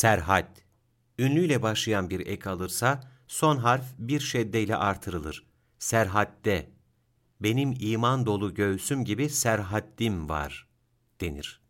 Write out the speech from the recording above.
Serhat, ünlüyle başlayan bir ek alırsa, son harf bir şeddeyle artırılır. Serhatte, benim iman dolu göğsüm gibi serhaddim var denir.